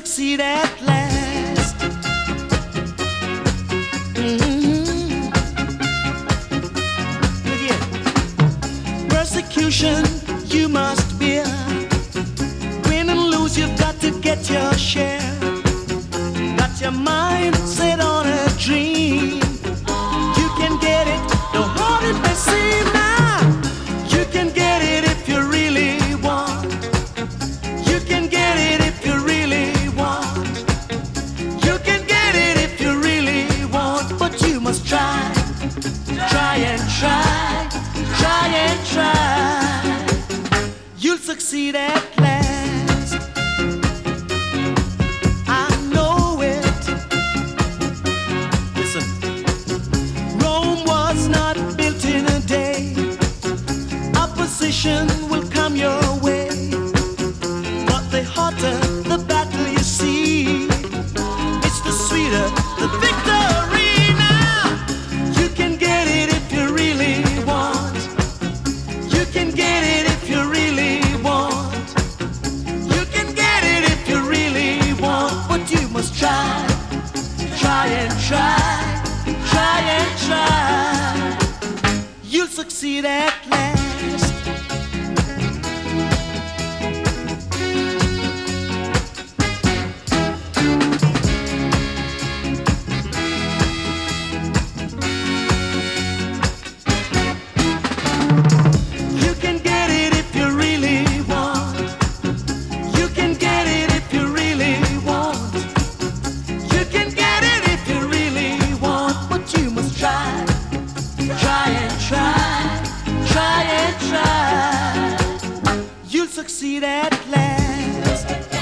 succeed at last. Mhm. Look here. Persecution you must to get your share. Got your mind set on a dream. You can get it, no hard it may seem now. You can get it if you really want. You can get it if you really want. You can get it if you really want, but you must try, try and try, try and try. You'll succeed at Opposition will come your way. But the hotter the battle you see, it's the sweeter the victory now. You can get it if you really want. You can get it if you really want. You can get it if you really want, but you must try, try and try, try and try. You'll succeed at last. See that last.